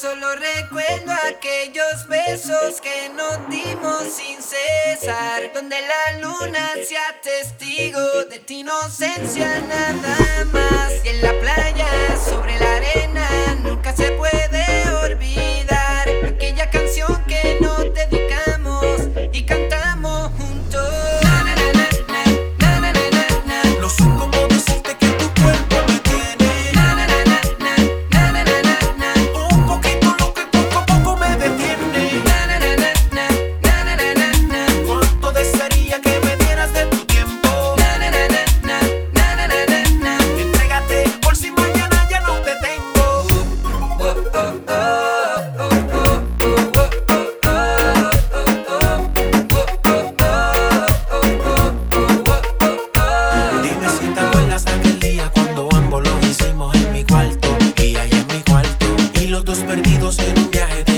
Solo recuerdo aquellos besos que nos dimos sin cesar, donde la luna sea testigo de tu inocencia nada perdidos en un viaje.